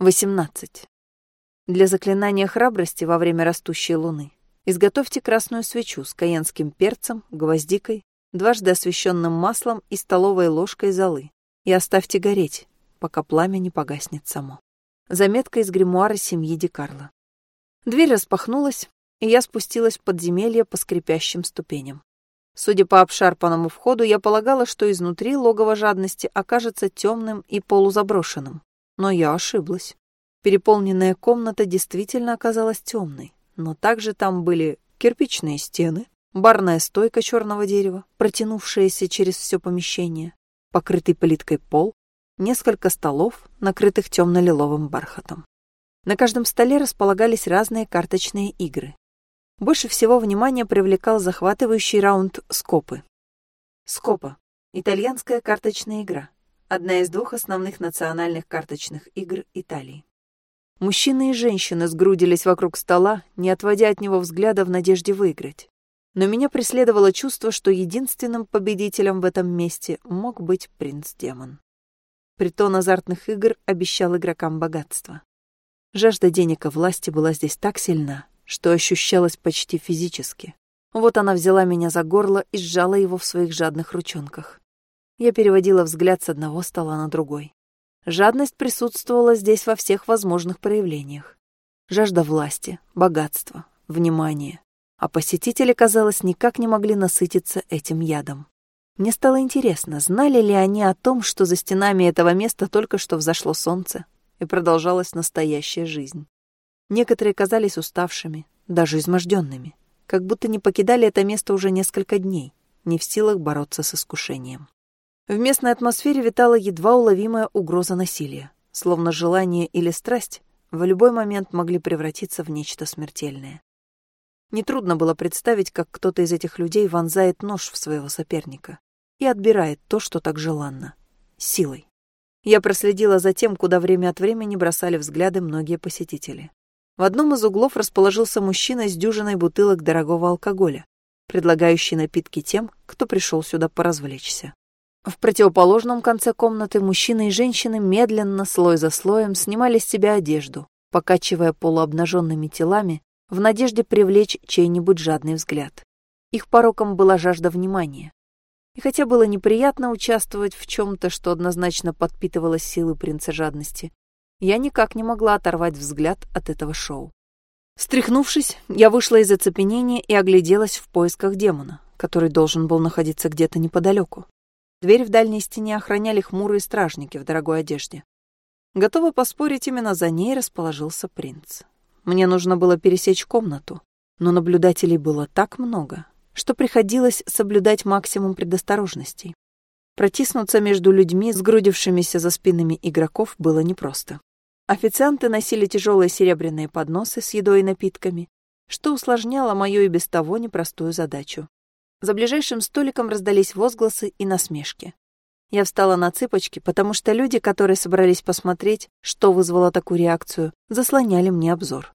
18. Для заклинания храбрости во время растущей луны изготовьте красную свечу с каенским перцем, гвоздикой, дважды освещенным маслом и столовой ложкой золы и оставьте гореть, пока пламя не погаснет само. Заметка из гримуара семьи Дикарла. Дверь распахнулась, и я спустилась в подземелье по скрипящим ступеням. Судя по обшарпанному входу, я полагала, что изнутри логово жадности окажется темным и полузаброшенным. Но я ошиблась. Переполненная комната действительно оказалась темной, но также там были кирпичные стены, барная стойка черного дерева, протянувшаяся через все помещение, покрытый плиткой пол, несколько столов, накрытых темно-лиловым бархатом. На каждом столе располагались разные карточные игры. Больше всего внимания привлекал захватывающий раунд «Скопы». Скопа — итальянская карточная игра, одна из двух основных национальных карточных игр Италии. Мужчины и женщины сгрудились вокруг стола, не отводя от него взгляда в надежде выиграть. Но меня преследовало чувство, что единственным победителем в этом месте мог быть принц-демон. Притон азартных игр обещал игрокам богатство. Жажда денег и власти была здесь так сильна, что ощущалась почти физически. Вот она взяла меня за горло и сжала его в своих жадных ручонках. Я переводила взгляд с одного стола на другой. Жадность присутствовала здесь во всех возможных проявлениях. Жажда власти, богатства, внимания. А посетители, казалось, никак не могли насытиться этим ядом. Мне стало интересно, знали ли они о том, что за стенами этого места только что взошло солнце и продолжалась настоящая жизнь. Некоторые казались уставшими, даже изможденными, как будто не покидали это место уже несколько дней, не в силах бороться с искушением. В местной атмосфере витала едва уловимая угроза насилия, словно желание или страсть в любой момент могли превратиться в нечто смертельное. Нетрудно было представить, как кто-то из этих людей вонзает нож в своего соперника и отбирает то, что так желанно, силой. Я проследила за тем, куда время от времени бросали взгляды многие посетители. В одном из углов расположился мужчина с дюжиной бутылок дорогого алкоголя, предлагающий напитки тем, кто пришел сюда поразвлечься. В противоположном конце комнаты мужчины и женщины медленно, слой за слоем, снимали с себя одежду, покачивая полуобнаженными телами в надежде привлечь чей-нибудь жадный взгляд. Их пороком была жажда внимания. И хотя было неприятно участвовать в чем-то, что однозначно подпитывало силы принца жадности, я никак не могла оторвать взгляд от этого шоу. Встряхнувшись, я вышла из оцепенения и огляделась в поисках демона, который должен был находиться где-то неподалеку. Дверь в дальней стене охраняли хмурые стражники в дорогой одежде. Готова поспорить, именно за ней расположился принц. Мне нужно было пересечь комнату, но наблюдателей было так много, что приходилось соблюдать максимум предосторожностей. Протиснуться между людьми, сгрудившимися за спинами игроков, было непросто. Официанты носили тяжелые серебряные подносы с едой и напитками, что усложняло мою и без того непростую задачу. За ближайшим столиком раздались возгласы и насмешки. Я встала на цыпочки, потому что люди, которые собрались посмотреть, что вызвало такую реакцию, заслоняли мне обзор.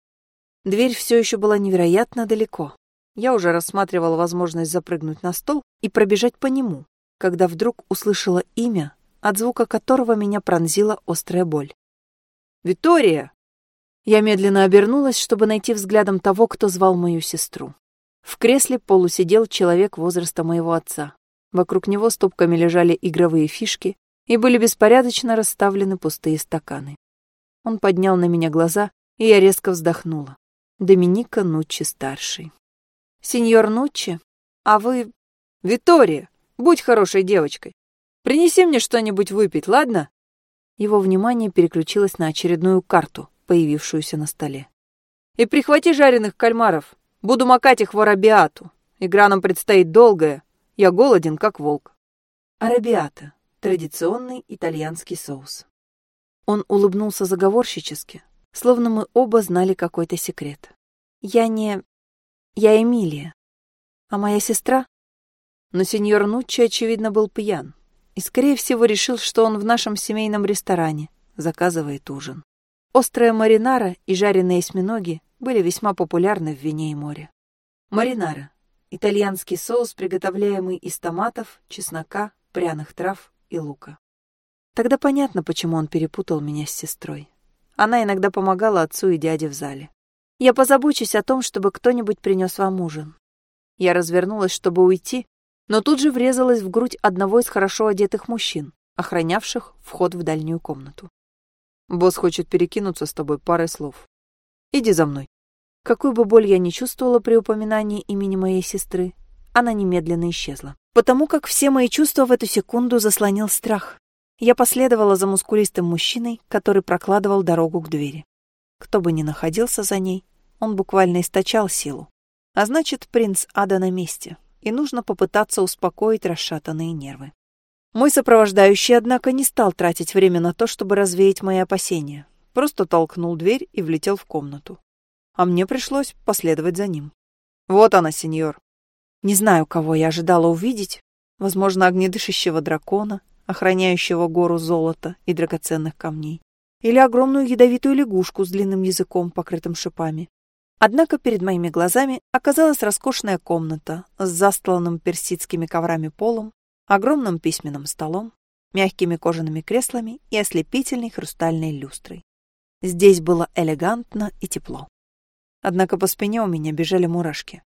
Дверь все еще была невероятно далеко. Я уже рассматривала возможность запрыгнуть на стол и пробежать по нему, когда вдруг услышала имя, от звука которого меня пронзила острая боль. «Витория!» Я медленно обернулась, чтобы найти взглядом того, кто звал мою сестру. В кресле полусидел человек возраста моего отца. Вокруг него стопками лежали игровые фишки и были беспорядочно расставлены пустые стаканы. Он поднял на меня глаза, и я резко вздохнула. Доминика Нуччи-старший. «Сеньор Нуччи, а вы...» «Витория, будь хорошей девочкой. Принеси мне что-нибудь выпить, ладно?» Его внимание переключилось на очередную карту, появившуюся на столе. «И прихвати жареных кальмаров. Буду макать их в арабиату. Игра нам предстоит долгая. Я голоден, как волк. Арабиата — традиционный итальянский соус. Он улыбнулся заговорщически, словно мы оба знали какой-то секрет. Я не... Я Эмилия. А моя сестра? Но сеньор Нуччи, очевидно, был пьян. И, скорее всего, решил, что он в нашем семейном ресторане заказывает ужин. Острая маринара и жареные осьминоги были весьма популярны в вине и море. Маринара – итальянский соус, приготовляемый из томатов, чеснока, пряных трав и лука. Тогда понятно, почему он перепутал меня с сестрой. Она иногда помогала отцу и дяде в зале. «Я позабочусь о том, чтобы кто-нибудь принес вам ужин». Я развернулась, чтобы уйти, но тут же врезалась в грудь одного из хорошо одетых мужчин, охранявших вход в дальнюю комнату. «Босс хочет перекинуться с тобой парой слов. Иди за мной». Какую бы боль я ни чувствовала при упоминании имени моей сестры, она немедленно исчезла. Потому как все мои чувства в эту секунду заслонил страх. Я последовала за мускулистым мужчиной, который прокладывал дорогу к двери. Кто бы ни находился за ней, он буквально источал силу. А значит, принц Ада на месте, и нужно попытаться успокоить расшатанные нервы. Мой сопровождающий, однако, не стал тратить время на то, чтобы развеять мои опасения. Просто толкнул дверь и влетел в комнату а мне пришлось последовать за ним. Вот она, сеньор. Не знаю, кого я ожидала увидеть. Возможно, огнедышащего дракона, охраняющего гору золота и драгоценных камней. Или огромную ядовитую лягушку с длинным языком, покрытым шипами. Однако перед моими глазами оказалась роскошная комната с застланным персидскими коврами полом, огромным письменным столом, мягкими кожаными креслами и ослепительной хрустальной люстрой. Здесь было элегантно и тепло. Однако по спине у меня бежали мурашки.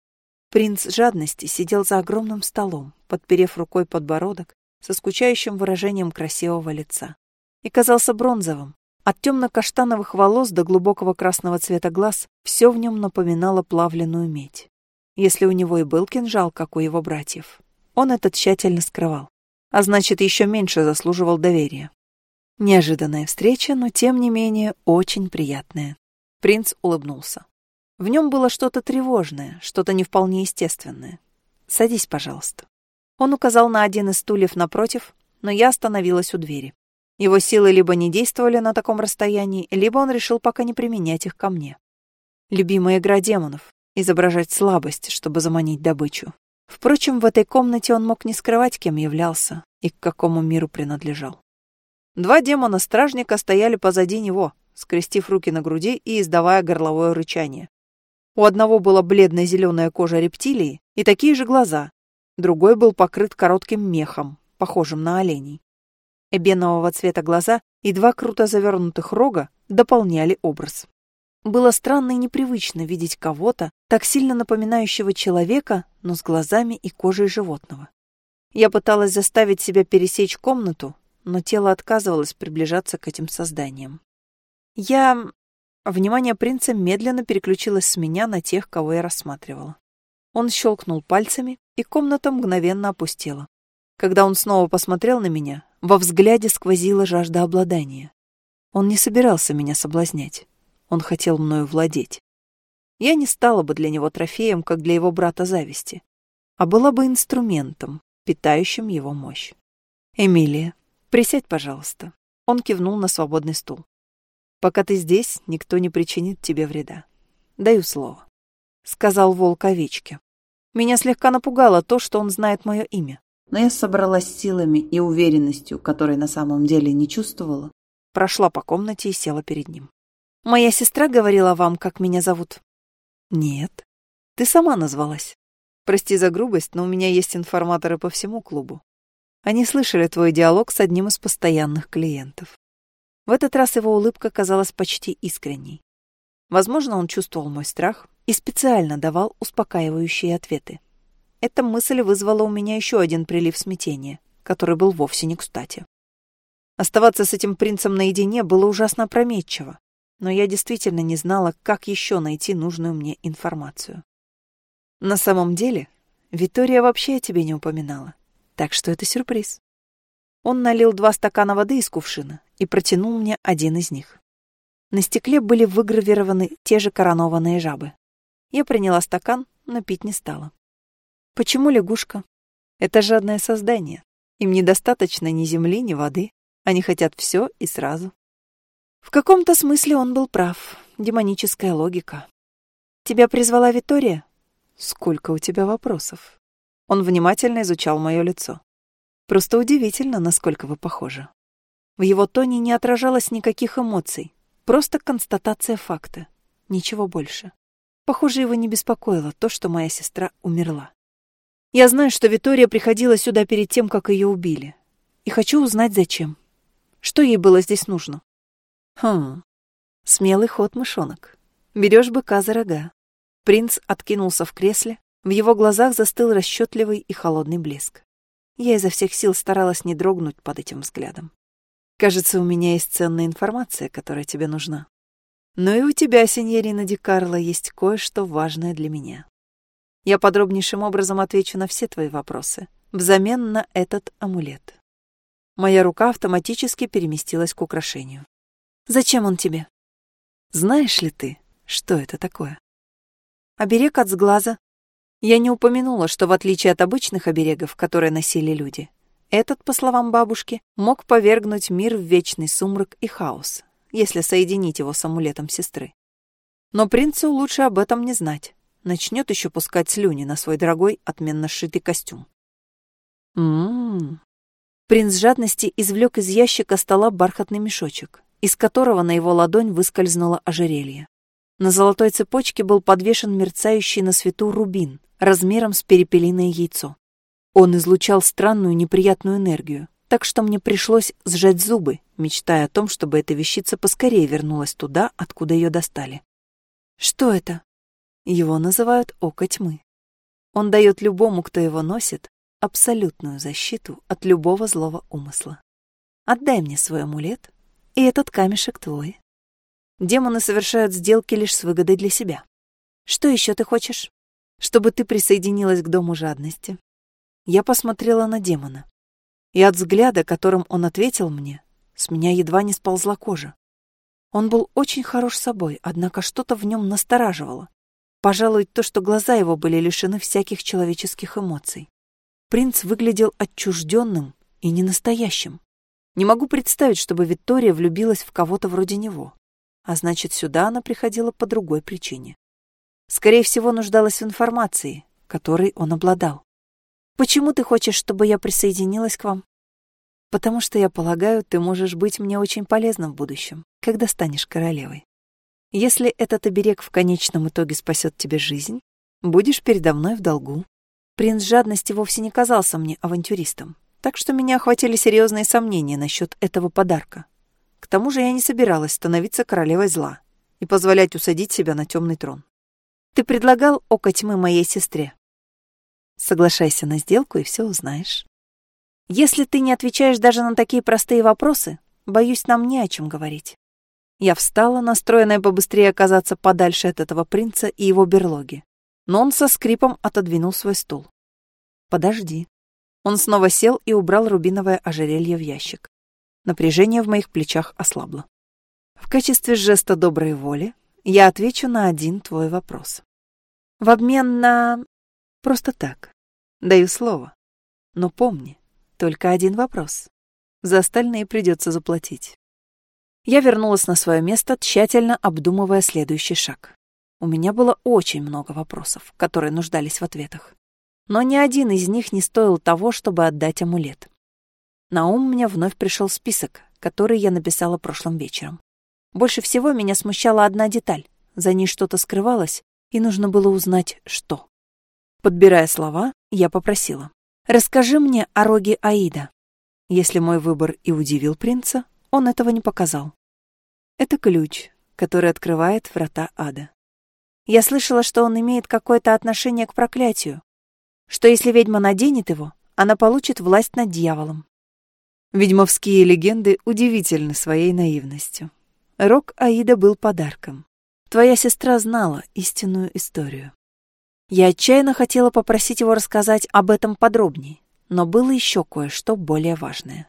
Принц жадности сидел за огромным столом, подперев рукой подбородок со скучающим выражением красивого лица. И казался бронзовым. От темно-каштановых волос до глубокого красного цвета глаз все в нем напоминало плавленную медь. Если у него и был кинжал, как у его братьев, он это тщательно скрывал, а значит, еще меньше заслуживал доверия. Неожиданная встреча, но тем не менее очень приятная. Принц улыбнулся. В нем было что-то тревожное, что-то не вполне естественное. «Садись, пожалуйста». Он указал на один из стульев напротив, но я остановилась у двери. Его силы либо не действовали на таком расстоянии, либо он решил пока не применять их ко мне. Любимая игра демонов — изображать слабость, чтобы заманить добычу. Впрочем, в этой комнате он мог не скрывать, кем являлся и к какому миру принадлежал. Два демона-стражника стояли позади него, скрестив руки на груди и издавая горловое рычание. У одного была бледно-зеленая кожа рептилии и такие же глаза. Другой был покрыт коротким мехом, похожим на оленей. Эбенового цвета глаза и два круто завернутых рога дополняли образ. Было странно и непривычно видеть кого-то, так сильно напоминающего человека, но с глазами и кожей животного. Я пыталась заставить себя пересечь комнату, но тело отказывалось приближаться к этим созданиям. Я Внимание принца медленно переключилось с меня на тех, кого я рассматривала. Он щелкнул пальцами, и комната мгновенно опустела. Когда он снова посмотрел на меня, во взгляде сквозила жажда обладания. Он не собирался меня соблазнять. Он хотел мною владеть. Я не стала бы для него трофеем, как для его брата зависти, а была бы инструментом, питающим его мощь. «Эмилия, присядь, пожалуйста». Он кивнул на свободный стул. Пока ты здесь, никто не причинит тебе вреда. Даю слово. Сказал волк овечке. Меня слегка напугало то, что он знает мое имя. Но я собралась силами и уверенностью, которой на самом деле не чувствовала. Прошла по комнате и села перед ним. Моя сестра говорила вам, как меня зовут? Нет. Ты сама назвалась. Прости за грубость, но у меня есть информаторы по всему клубу. Они слышали твой диалог с одним из постоянных клиентов. В этот раз его улыбка казалась почти искренней. Возможно, он чувствовал мой страх и специально давал успокаивающие ответы. Эта мысль вызвала у меня еще один прилив смятения, который был вовсе не кстати. Оставаться с этим принцем наедине было ужасно опрометчиво, но я действительно не знала, как еще найти нужную мне информацию. На самом деле, Виктория вообще о тебе не упоминала, так что это сюрприз. Он налил два стакана воды из кувшина и протянул мне один из них. На стекле были выгравированы те же коронованные жабы. Я приняла стакан, но пить не стала. Почему лягушка? Это жадное создание. Им недостаточно ни земли, ни воды. Они хотят все и сразу. В каком-то смысле он был прав. Демоническая логика. Тебя призвала Витория? Сколько у тебя вопросов? Он внимательно изучал мое лицо. Просто удивительно, насколько вы похожи. В его тоне не отражалось никаких эмоций, просто констатация факта, ничего больше. Похоже, его не беспокоило то, что моя сестра умерла. Я знаю, что Витория приходила сюда перед тем, как ее убили. И хочу узнать, зачем. Что ей было здесь нужно? Хм. Смелый ход, мышонок. Берешь быка за рога. Принц откинулся в кресле, в его глазах застыл расчетливый и холодный блеск. Я изо всех сил старалась не дрогнуть под этим взглядом. Кажется, у меня есть ценная информация, которая тебе нужна. Но и у тебя, сеньорина Ди Карло, есть кое-что важное для меня. Я подробнейшим образом отвечу на все твои вопросы, взамен на этот амулет. Моя рука автоматически переместилась к украшению. Зачем он тебе? Знаешь ли ты, что это такое? Оберег от сглаза. Я не упомянула, что в отличие от обычных оберегов, которые носили люди, этот, по словам бабушки, мог повергнуть мир в вечный сумрак и хаос, если соединить его с амулетом сестры. Но принцу лучше об этом не знать. Начнет еще пускать слюни на свой дорогой, отменно сшитый костюм. Ммм. Принц жадности извлек из ящика стола бархатный мешочек, из которого на его ладонь выскользнуло ожерелье. На золотой цепочке был подвешен мерцающий на свету рубин, размером с перепелиное яйцо. Он излучал странную неприятную энергию, так что мне пришлось сжать зубы, мечтая о том, чтобы эта вещица поскорее вернулась туда, откуда ее достали. Что это? Его называют Око Тьмы. Он дает любому, кто его носит, абсолютную защиту от любого злого умысла. Отдай мне свой амулет, и этот камешек твой. Демоны совершают сделки лишь с выгодой для себя. Что еще ты хочешь? Чтобы ты присоединилась к дому жадности. Я посмотрела на демона и от взгляда, которым он ответил мне, с меня едва не сползла кожа. Он был очень хорош собой, однако что-то в нем настораживало. Пожалуй, то, что глаза его были лишены всяких человеческих эмоций. Принц выглядел отчужденным и ненастоящим. Не могу представить, чтобы Виктория влюбилась в кого-то вроде него. А значит, сюда она приходила по другой причине. Скорее всего, нуждалась в информации, которой он обладал. Почему ты хочешь, чтобы я присоединилась к вам? Потому что я полагаю, ты можешь быть мне очень полезным в будущем, когда станешь королевой. Если этот оберег в конечном итоге спасет тебе жизнь, будешь передо мной в долгу. Принц жадности вовсе не казался мне авантюристом, так что меня охватили серьезные сомнения насчет этого подарка. К тому же я не собиралась становиться королевой зла и позволять усадить себя на темный трон. Ты предлагал око тьмы моей сестре, Соглашайся на сделку, и все узнаешь. Если ты не отвечаешь даже на такие простые вопросы, боюсь, нам не о чем говорить. Я встала, настроенная побыстрее оказаться подальше от этого принца и его берлоги. Но он со скрипом отодвинул свой стул. «Подожди». Он снова сел и убрал рубиновое ожерелье в ящик. Напряжение в моих плечах ослабло. В качестве жеста доброй воли я отвечу на один твой вопрос. В обмен на Просто так. Даю слово. Но помни, только один вопрос. За остальные придется заплатить. Я вернулась на свое место, тщательно обдумывая следующий шаг. У меня было очень много вопросов, которые нуждались в ответах. Но ни один из них не стоил того, чтобы отдать амулет. На ум мне вновь пришел список, который я написала прошлым вечером. Больше всего меня смущала одна деталь. За ней что-то скрывалось, и нужно было узнать, что. Подбирая слова, я попросила. «Расскажи мне о роге Аида». Если мой выбор и удивил принца, он этого не показал. Это ключ, который открывает врата ада. Я слышала, что он имеет какое-то отношение к проклятию, что если ведьма наденет его, она получит власть над дьяволом. Ведьмовские легенды удивительны своей наивностью. Рог Аида был подарком. Твоя сестра знала истинную историю. Я отчаянно хотела попросить его рассказать об этом подробнее, но было еще кое-что более важное.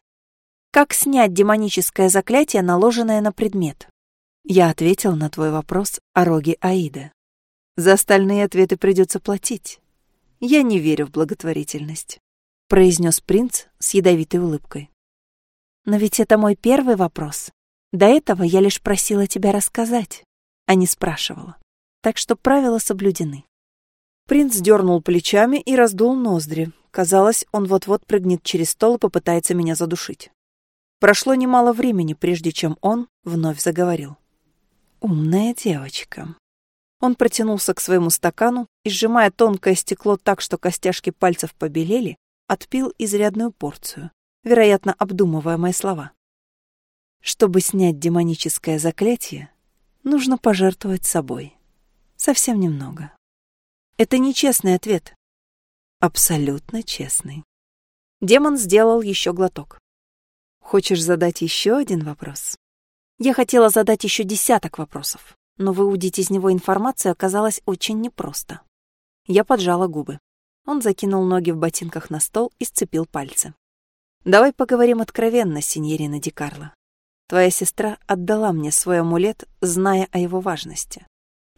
Как снять демоническое заклятие, наложенное на предмет? Я ответил на твой вопрос о роге Аида. За остальные ответы придется платить. Я не верю в благотворительность, произнес принц с ядовитой улыбкой. Но ведь это мой первый вопрос. До этого я лишь просила тебя рассказать, а не спрашивала. Так что правила соблюдены. Принц дернул плечами и раздул ноздри. Казалось, он вот-вот прыгнет через стол и попытается меня задушить. Прошло немало времени, прежде чем он вновь заговорил. «Умная девочка». Он протянулся к своему стакану и, сжимая тонкое стекло так, что костяшки пальцев побелели, отпил изрядную порцию, вероятно, обдумывая мои слова. Чтобы снять демоническое заклятие, нужно пожертвовать собой. Совсем немного. Это нечестный ответ. Абсолютно честный. Демон сделал еще глоток. Хочешь задать еще один вопрос? Я хотела задать еще десяток вопросов, но выудить из него информацию оказалось очень непросто. Я поджала губы. Он закинул ноги в ботинках на стол и сцепил пальцы. «Давай поговорим откровенно, синьорина Ди Карло. Твоя сестра отдала мне свой амулет, зная о его важности.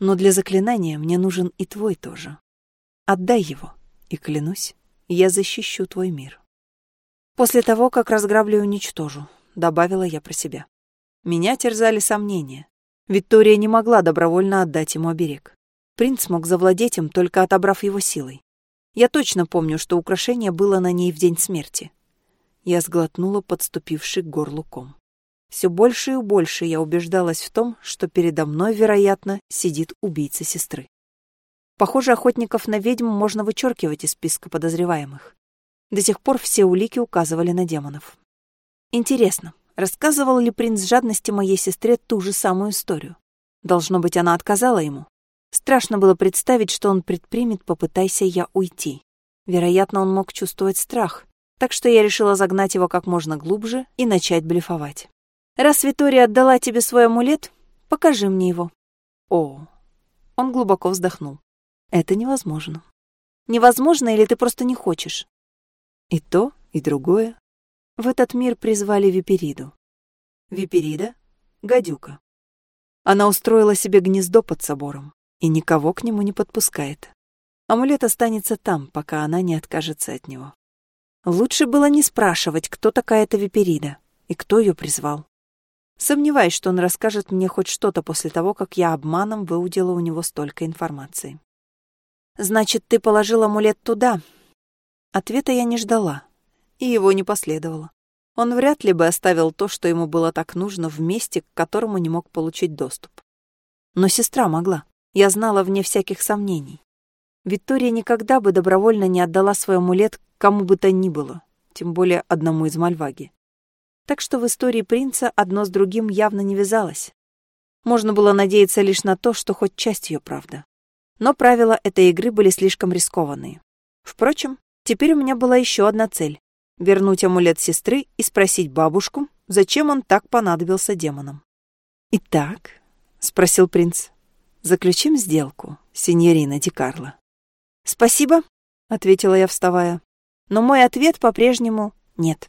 Но для заклинания мне нужен и твой тоже. Отдай его, и клянусь, я защищу твой мир. После того, как разграблю и уничтожу, добавила я про себя. Меня терзали сомнения. Виктория не могла добровольно отдать ему оберег. Принц мог завладеть им, только отобрав его силой. Я точно помню, что украшение было на ней в день смерти. Я сглотнула подступивший к горлу ком. Все больше и больше я убеждалась в том, что передо мной, вероятно, сидит убийца сестры. Похоже, охотников на ведьм можно вычеркивать из списка подозреваемых. До сих пор все улики указывали на демонов. Интересно, Рассказывал ли принц жадности моей сестре ту же самую историю? Должно быть, она отказала ему. Страшно было представить, что он предпримет, попытайся я уйти. Вероятно, он мог чувствовать страх, так что я решила загнать его как можно глубже и начать блефовать. «Раз Витория отдала тебе свой амулет, покажи мне его». «О!» Он глубоко вздохнул. «Это невозможно». «Невозможно или ты просто не хочешь?» «И то, и другое. В этот мир призвали Випериду. Виперида — гадюка. Она устроила себе гнездо под собором и никого к нему не подпускает. Амулет останется там, пока она не откажется от него. Лучше было не спрашивать, кто такая эта Виперида и кто ее призвал. Сомневаюсь, что он расскажет мне хоть что-то после того, как я обманом выудила у него столько информации. «Значит, ты положил амулет туда?» Ответа я не ждала, и его не последовало. Он вряд ли бы оставил то, что ему было так нужно, в месте, к которому не мог получить доступ. Но сестра могла. Я знала вне всяких сомнений. Виктория никогда бы добровольно не отдала свой амулет кому бы то ни было, тем более одному из Мальваги. Так что в истории принца одно с другим явно не вязалось. Можно было надеяться лишь на то, что хоть часть ее правда. Но правила этой игры были слишком рискованные. Впрочем, теперь у меня была еще одна цель вернуть амулет сестры и спросить бабушку, зачем он так понадобился демонам. «Итак», — спросил принц, — «заключим сделку, синьорина Ди Карло». «Спасибо», — ответила я, вставая. «Но мой ответ по-прежнему нет».